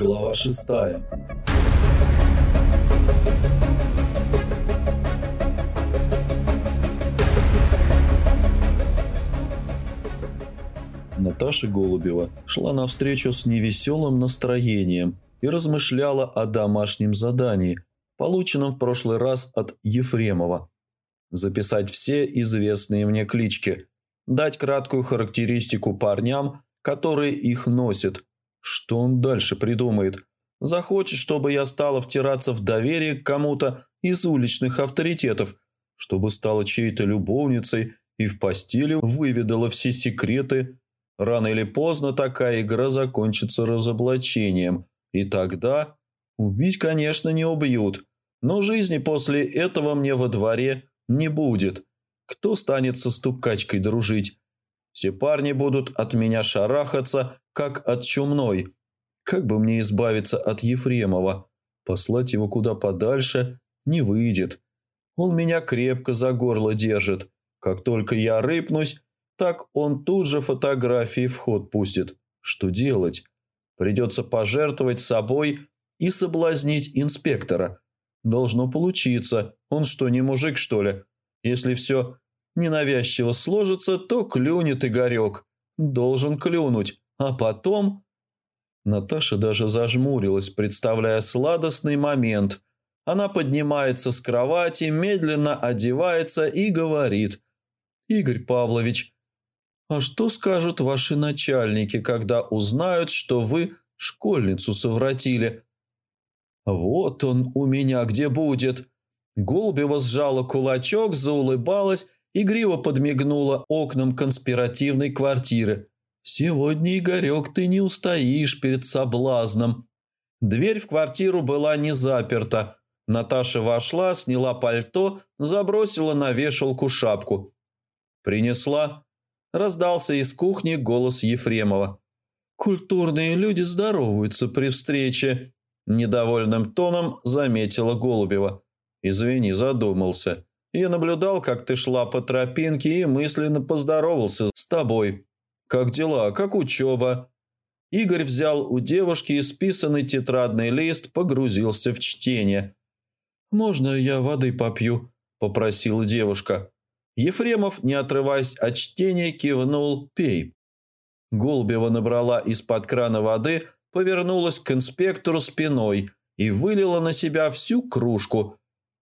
Глава шестая. Наташа Голубева шла навстречу с невеселым настроением и размышляла о домашнем задании, полученном в прошлый раз от Ефремова. Записать все известные мне клички, дать краткую характеристику парням, которые их носят. Что он дальше придумает? Захочет, чтобы я стала втираться в доверие к кому-то из уличных авторитетов, чтобы стала чьей-то любовницей и в постели выведала все секреты. Рано или поздно такая игра закончится разоблачением, и тогда... Убить, конечно, не убьют, но жизни после этого мне во дворе не будет. Кто станет со стукачкой дружить? Все парни будут от меня шарахаться, как от чумной. Как бы мне избавиться от Ефремова? Послать его куда подальше не выйдет. Он меня крепко за горло держит. Как только я рыпнусь, так он тут же фотографии в ход пустит. Что делать? Придется пожертвовать собой и соблазнить инспектора. Должно получиться. Он что, не мужик, что ли? Если все ненавязчиво сложится, то клюнет Игорек. Должен клюнуть. А потом... Наташа даже зажмурилась, представляя сладостный момент. Она поднимается с кровати, медленно одевается и говорит. «Игорь Павлович, а что скажут ваши начальники, когда узнают, что вы школьницу совратили?» «Вот он у меня где будет!» Голубева сжала кулачок, заулыбалась игриво подмигнула окнам конспиративной квартиры. «Сегодня, Игорек, ты не устоишь перед соблазном». Дверь в квартиру была не заперта. Наташа вошла, сняла пальто, забросила на вешалку шапку. «Принесла?» Раздался из кухни голос Ефремова. «Культурные люди здороваются при встрече», – недовольным тоном заметила Голубева. «Извини, задумался». Я наблюдал, как ты шла по тропинке и мысленно поздоровался с тобой. Как дела? Как учеба?» Игорь взял у девушки исписанный тетрадный лист, погрузился в чтение. «Можно я воды попью?» – попросила девушка. Ефремов, не отрываясь от чтения, кивнул «пей». Голубева набрала из-под крана воды, повернулась к инспектору спиной и вылила на себя всю кружку.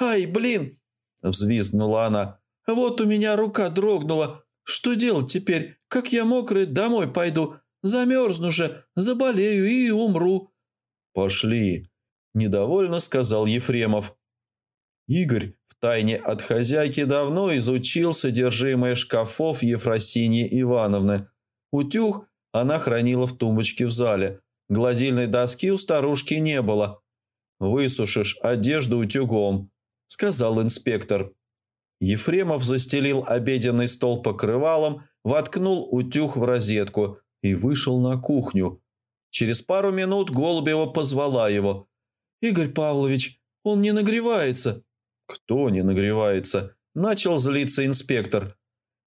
«Ай, блин!» – взвизгнула она. «Вот у меня рука дрогнула. Что делать теперь? Как я мокрый домой пойду? Замерзну же, заболею и умру». «Пошли», – недовольно сказал Ефремов. Игорь втайне от хозяйки давно изучил содержимое шкафов Ефросиньи Ивановны. Утюг она хранила в тумбочке в зале. Гладильной доски у старушки не было. «Высушишь одежду утюгом», – сказал инспектор. Ефремов застелил обеденный стол покрывалом, воткнул утюг в розетку и вышел на кухню. Через пару минут Голубева позвала его. «Игорь Павлович, он не нагревается». «Кто не нагревается?» – начал злиться инспектор.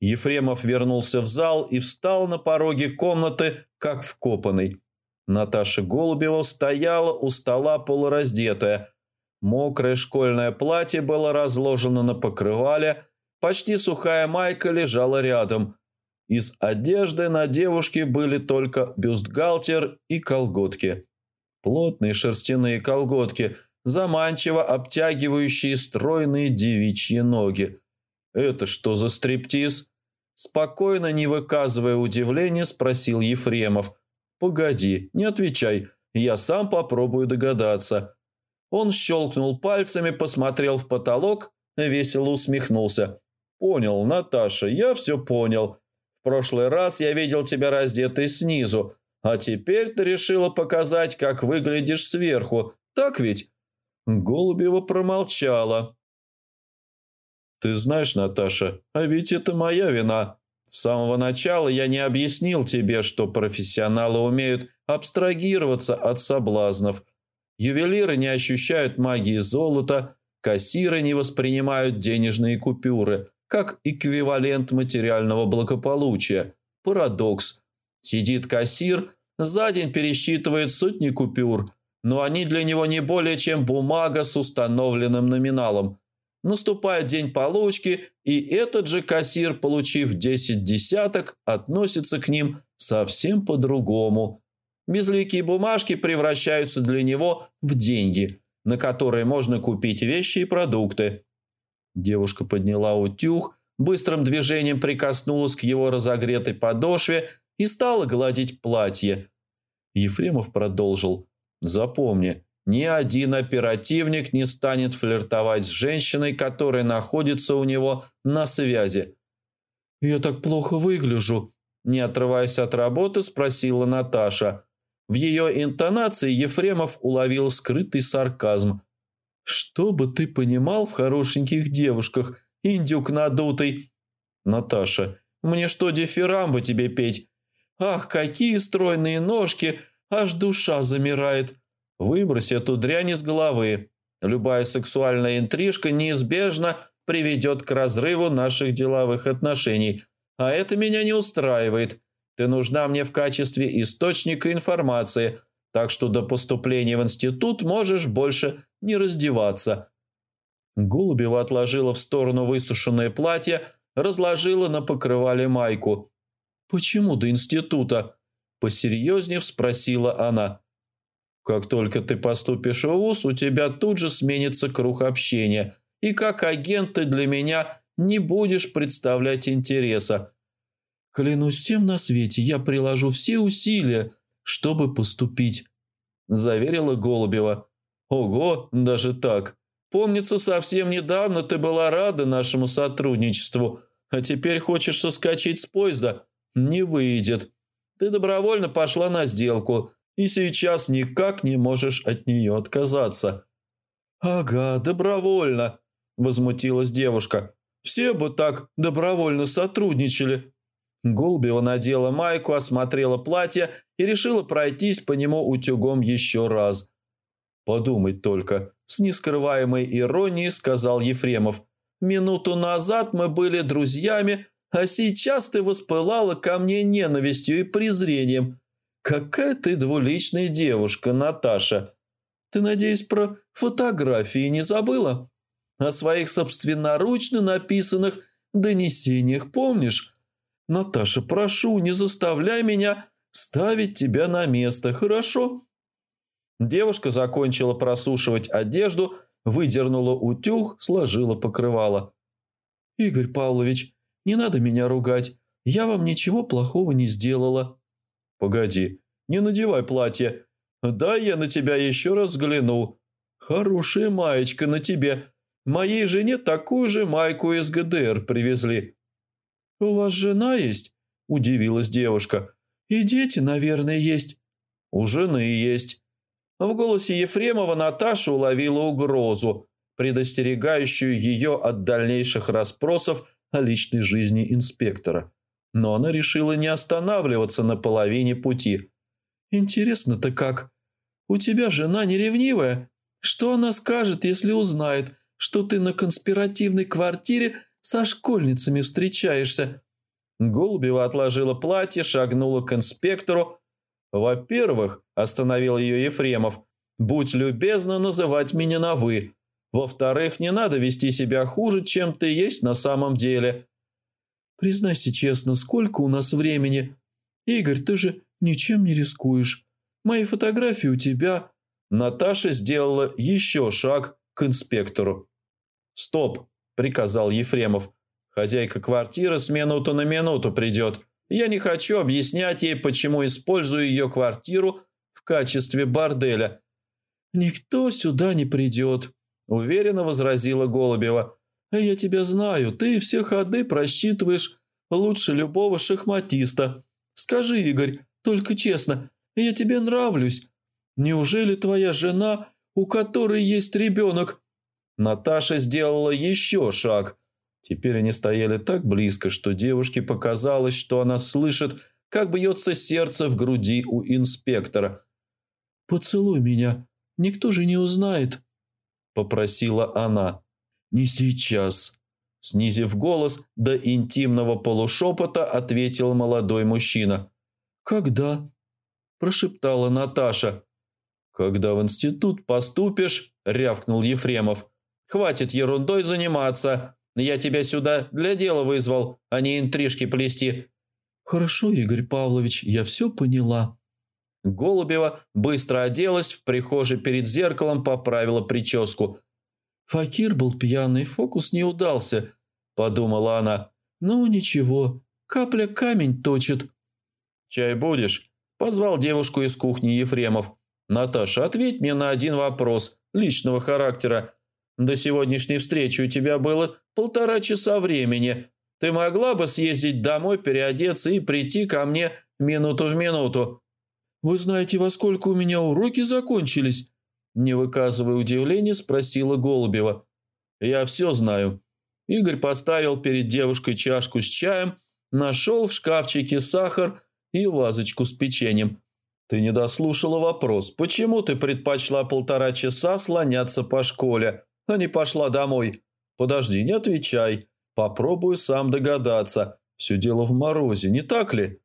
Ефремов вернулся в зал и встал на пороге комнаты, как вкопанный. Наташа Голубева стояла у стола полураздетая – Мокрое школьное платье было разложено на покрывале, почти сухая майка лежала рядом. Из одежды на девушке были только бюстгальтер и колготки. Плотные шерстяные колготки, заманчиво обтягивающие стройные девичьи ноги. «Это что за стриптиз?» Спокойно, не выказывая удивления, спросил Ефремов. «Погоди, не отвечай, я сам попробую догадаться». Он щелкнул пальцами, посмотрел в потолок, весело усмехнулся. «Понял, Наташа, я все понял. В прошлый раз я видел тебя раздетой снизу, а теперь ты решила показать, как выглядишь сверху. Так ведь?» Голубева промолчала. «Ты знаешь, Наташа, а ведь это моя вина. С самого начала я не объяснил тебе, что профессионалы умеют абстрагироваться от соблазнов» Ювелиры не ощущают магии золота, кассиры не воспринимают денежные купюры как эквивалент материального благополучия. Парадокс. Сидит кассир, За день пересчитывает сотни купюр, но они для него не более чем бумага с установленным номиналом. Наступает день получки, и этот же кассир, получив 10 десяток, относится к ним совсем по-другому. Безликие бумажки превращаются для него в деньги, на которые можно купить вещи и продукты. Девушка подняла утюг, быстрым движением прикоснулась к его разогретой подошве и стала гладить платье. Ефремов продолжил. «Запомни, ни один оперативник не станет флиртовать с женщиной, которая находится у него на связи». «Я так плохо выгляжу», – не отрываясь от работы, спросила Наташа. В ее интонации Ефремов уловил скрытый сарказм. «Что бы ты понимал в хорошеньких девушках, индюк надутый?» «Наташа, мне что, дифирамбы тебе петь? Ах, какие стройные ножки, аж душа замирает. Выбрось эту дрянь из головы. Любая сексуальная интрижка неизбежно приведет к разрыву наших деловых отношений. А это меня не устраивает. Ты нужна мне в качестве источника информации, так что до поступления в институт можешь больше не раздеваться». Голубева отложила в сторону высушенное платье, разложила на покрывале майку. «Почему до института?» – посерьезнее спросила она. Как только ты поступишь в ВУЗ, у тебя тут же сменится круг общения, и как агент ты для меня не будешь представлять интереса. Клянусь всем на свете, я приложу все усилия, чтобы поступить», – заверила Голубева. «Ого, даже так. Помнится, совсем недавно ты была рада нашему сотрудничеству, а теперь хочешь соскочить с поезда? Не выйдет. Ты добровольно пошла на сделку» и сейчас никак не можешь от нее отказаться». «Ага, добровольно», – возмутилась девушка. «Все бы так добровольно сотрудничали». Голубева надела майку, осмотрела платье и решила пройтись по нему утюгом еще раз. «Подумать только», – с нескрываемой иронией сказал Ефремов. «Минуту назад мы были друзьями, а сейчас ты воспылала ко мне ненавистью и презрением. «Какая ты двуличная девушка, Наташа! Ты, надеюсь, про фотографии не забыла? О своих собственноручно написанных донесениях помнишь? Наташа, прошу, не заставляй меня ставить тебя на место, хорошо?» Девушка закончила просушивать одежду, выдернула утюг, сложила покрывало. «Игорь Павлович, не надо меня ругать. Я вам ничего плохого не сделала. «Погоди, не надевай платье. Дай я на тебя еще раз взгляну. Хорошая маечка на тебе. Моей жене такую же майку из ГДР привезли». «У вас жена есть?» – удивилась девушка. «И дети, наверное, есть». «У жены есть». В голосе Ефремова Наташа уловила угрозу, предостерегающую ее от дальнейших расспросов о личной жизни инспектора но она решила не останавливаться на половине пути. «Интересно-то как? У тебя жена не ревнивая? Что она скажет, если узнает, что ты на конспиративной квартире со школьницами встречаешься?» Голубева отложила платье, шагнула к инспектору. «Во-первых, — остановил ее Ефремов, — будь любезна называть меня на «вы». Во-вторых, не надо вести себя хуже, чем ты есть на самом деле. Признайся честно, сколько у нас времени? Игорь, ты же ничем не рискуешь. Мои фотографии у тебя...» Наташа сделала еще шаг к инспектору. «Стоп!» – приказал Ефремов. «Хозяйка квартиры с минуту на минуту придет. Я не хочу объяснять ей, почему использую ее квартиру в качестве борделя». «Никто сюда не придет», – уверенно возразила Голубева. «Я тебя знаю, ты все ходы просчитываешь лучше любого шахматиста. Скажи, Игорь, только честно, я тебе нравлюсь. Неужели твоя жена, у которой есть ребенок?» Наташа сделала еще шаг. Теперь они стояли так близко, что девушке показалось, что она слышит, как бьется сердце в груди у инспектора. «Поцелуй меня, никто же не узнает», – попросила она. «Не сейчас», – снизив голос до интимного полушепота, ответил молодой мужчина. «Когда?» – прошептала Наташа. «Когда в институт поступишь», – рявкнул Ефремов. «Хватит ерундой заниматься. Я тебя сюда для дела вызвал, а не интрижки плести». «Хорошо, Игорь Павлович, я все поняла». Голубева быстро оделась, в прихожей перед зеркалом поправила прическу. «Факир был пьяный, фокус не удался», – подумала она. «Ну, ничего, капля камень точит». «Чай будешь?» – позвал девушку из кухни Ефремов. «Наташа, ответь мне на один вопрос личного характера. До сегодняшней встречи у тебя было полтора часа времени. Ты могла бы съездить домой, переодеться и прийти ко мне минуту в минуту?» «Вы знаете, во сколько у меня уроки закончились?» Не выказывая удивления, спросила Голубева. «Я все знаю». Игорь поставил перед девушкой чашку с чаем, нашел в шкафчике сахар и вазочку с печеньем. «Ты не дослушала вопрос. Почему ты предпочла полтора часа слоняться по школе, а не пошла домой? Подожди, не отвечай. Попробую сам догадаться. Все дело в морозе, не так ли?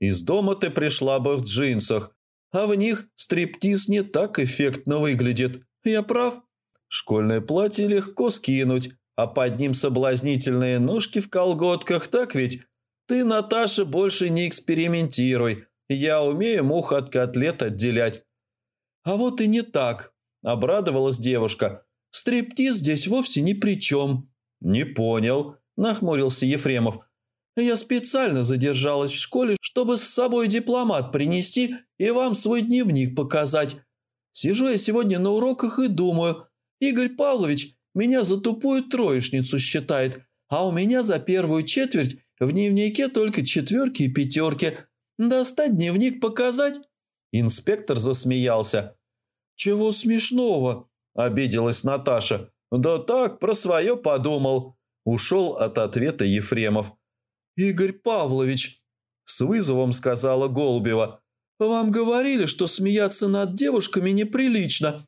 Из дома ты пришла бы в джинсах, а в них стриптиз не так эффектно выглядит. Я прав? Школьное платье легко скинуть, а под ним соблазнительные ножки в колготках, так ведь? Ты, Наташа, больше не экспериментируй. Я умею мух от котлет отделять». «А вот и не так», – обрадовалась девушка. «Стриптиз здесь вовсе ни при чем». «Не понял», – нахмурился Ефремов. «Я специально задержалась в школе, чтобы с собой дипломат принести и вам свой дневник показать. Сижу я сегодня на уроках и думаю, Игорь Павлович меня за тупую троечницу считает, а у меня за первую четверть в дневнике только четверки и пятерки – Достать дневник показать?» Инспектор засмеялся. «Чего смешного?» – обиделась Наташа. «Да так, про свое подумал». Ушел от ответа Ефремов. «Игорь Павлович», – с вызовом сказала Голубева, – «вам говорили, что смеяться над девушками неприлично».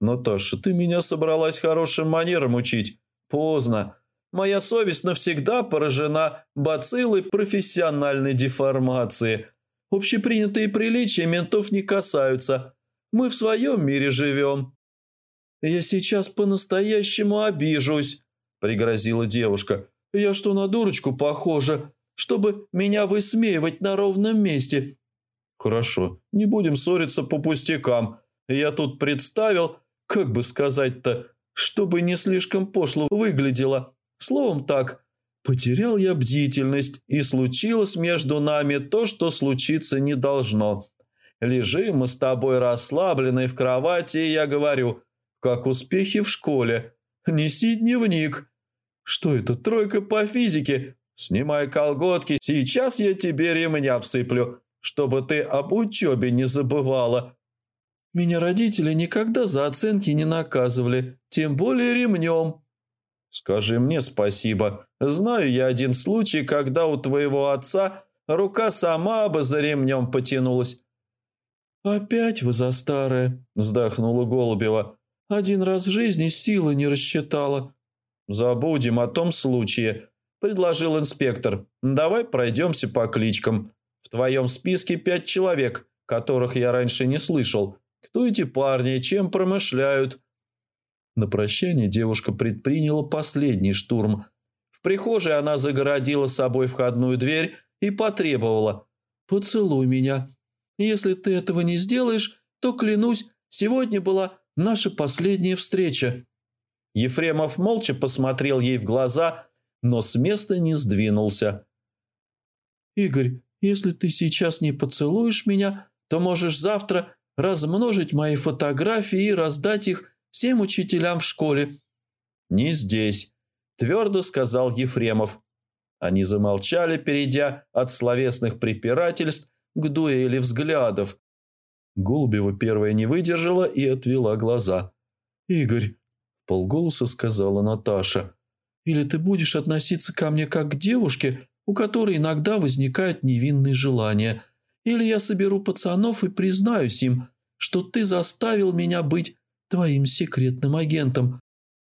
«Наташа, ты меня собралась хорошим манерам учить. Поздно. Моя совесть навсегда поражена бациллой профессиональной деформации. Общепринятые приличия ментов не касаются. Мы в своем мире живем». «Я сейчас по-настоящему обижусь», – пригрозила девушка. «Я что, на дурочку похожа, чтобы меня высмеивать на ровном месте?» «Хорошо, не будем ссориться по пустякам. Я тут представил, как бы сказать-то, чтобы не слишком пошло выглядело. Словом так, потерял я бдительность, и случилось между нами то, что случиться не должно. Лежим мы с тобой расслабленной в кровати, и я говорю, как успехи в школе. Неси дневник. Что это, тройка по физике? Снимай колготки, сейчас я тебе ремня всыплю, чтобы ты об учебе не забывала. Меня родители никогда за оценки не наказывали, тем более ремнем. «Скажи мне спасибо. Знаю я один случай, когда у твоего отца рука сама бы за ремнем потянулась». «Опять вы за старое», – вздохнула Голубева. «Один раз в жизни силы не рассчитала». «Забудем о том случае», – предложил инспектор. «Давай пройдемся по кличкам. В твоем списке пять человек, которых я раньше не слышал. Кто эти парни, чем промышляют?» На прощание девушка предприняла последний штурм. В прихожей она загородила собой входную дверь и потребовала «Поцелуй меня. Если ты этого не сделаешь, то, клянусь, сегодня была наша последняя встреча». Ефремов молча посмотрел ей в глаза, но с места не сдвинулся. «Игорь, если ты сейчас не поцелуешь меня, то можешь завтра размножить мои фотографии и раздать их всем учителям в школе». «Не здесь», – твердо сказал Ефремов. Они замолчали, перейдя от словесных препирательств к дуэли взглядов. Голубева первая не выдержала и отвела глаза. «Игорь», – полголоса сказала Наташа, – «или ты будешь относиться ко мне как к девушке, у которой иногда возникают невинные желания, или я соберу пацанов и признаюсь им, что ты заставил меня быть твоим секретным агентом.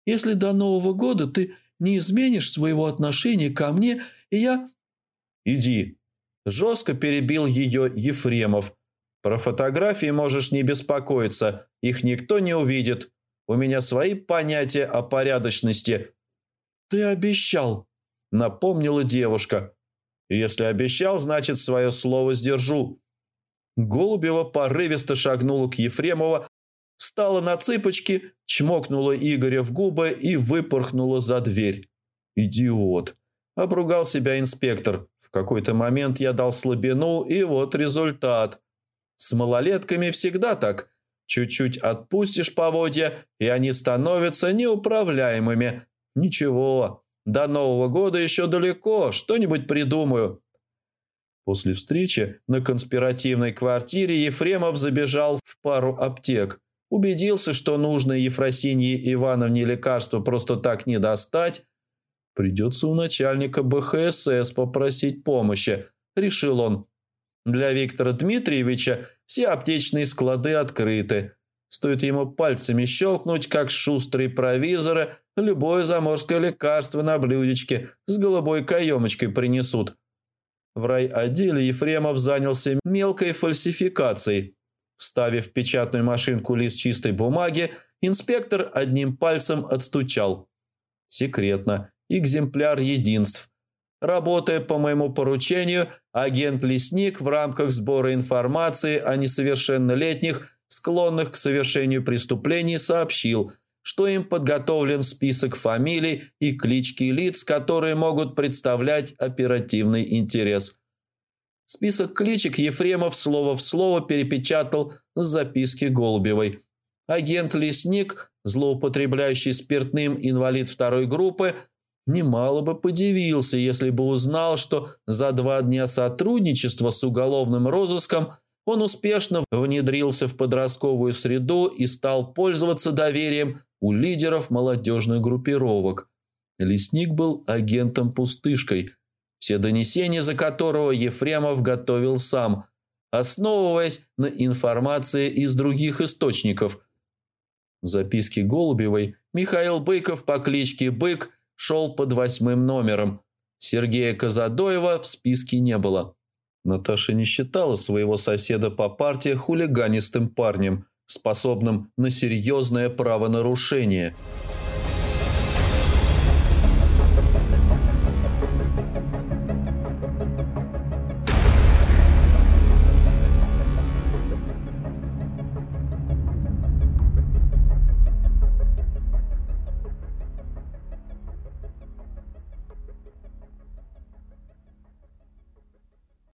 Если до Нового года ты не изменишь своего отношения ко мне, и я...» «Иди!» – жестко перебил ее Ефремов. Про фотографии можешь не беспокоиться, их никто не увидит. У меня свои понятия о порядочности». «Ты обещал», — напомнила девушка. «Если обещал, значит, свое слово сдержу». Голубева порывисто шагнула к Ефремова, встала на цыпочки, чмокнула Игоря в губы и выпорхнула за дверь. «Идиот!» – обругал себя инспектор. В какой-то момент я дал слабину, и вот результат. С малолетками всегда так. Чуть-чуть отпустишь поводья, и они становятся неуправляемыми. Ничего, до Нового года еще далеко, что-нибудь придумаю. После встречи на конспиративной квартире Ефремов забежал в пару аптек. Убедился, что нужное Ефросинье Ивановне лекарство просто так не достать. Придется у начальника БХСС попросить помощи, решил он. Для Виктора Дмитриевича все аптечные склады открыты. Стоит ему пальцами щелкнуть, как шустрые провизоры, любое заморское лекарство на блюдечке с голубой каемочкой принесут. В райотделе Ефремов занялся мелкой фальсификацией. Вставив в печатную машинку лист чистой бумаги, инспектор одним пальцем отстучал. Секретно. Экземпляр единств. Работая по моему поручению, агент-лесник в рамках сбора информации о несовершеннолетних, склонных к совершению преступлений, сообщил, что им подготовлен список фамилий и клички лиц, которые могут представлять оперативный интерес. Список кличек Ефремов слово в слово перепечатал с записки Голубевой. Агент-лесник, злоупотребляющий спиртным инвалид второй группы – Немало бы подивился, если бы узнал, что за два дня сотрудничества с уголовным розыском он успешно внедрился в подростковую среду и стал пользоваться доверием у лидеров молодежных группировок. Лесник был агентом-пустышкой, все донесения за которого Ефремов готовил сам, основываясь на информации из других источников. В записке Голубевой Михаил Быков по кличке Бык – шел под восьмым номером. Сергея Казадоева в списке не было. Наташа не считала своего соседа по партии хулиганистым парнем, способным на серьезное правонарушение –